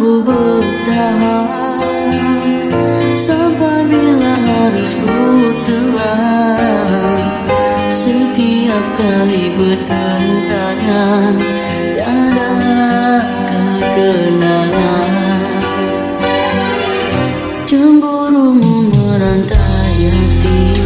mampu bertahan Sampai bila harus ku telan. Setiap kali bertentangan Dan kekenangan. Cemburumu merantai hati.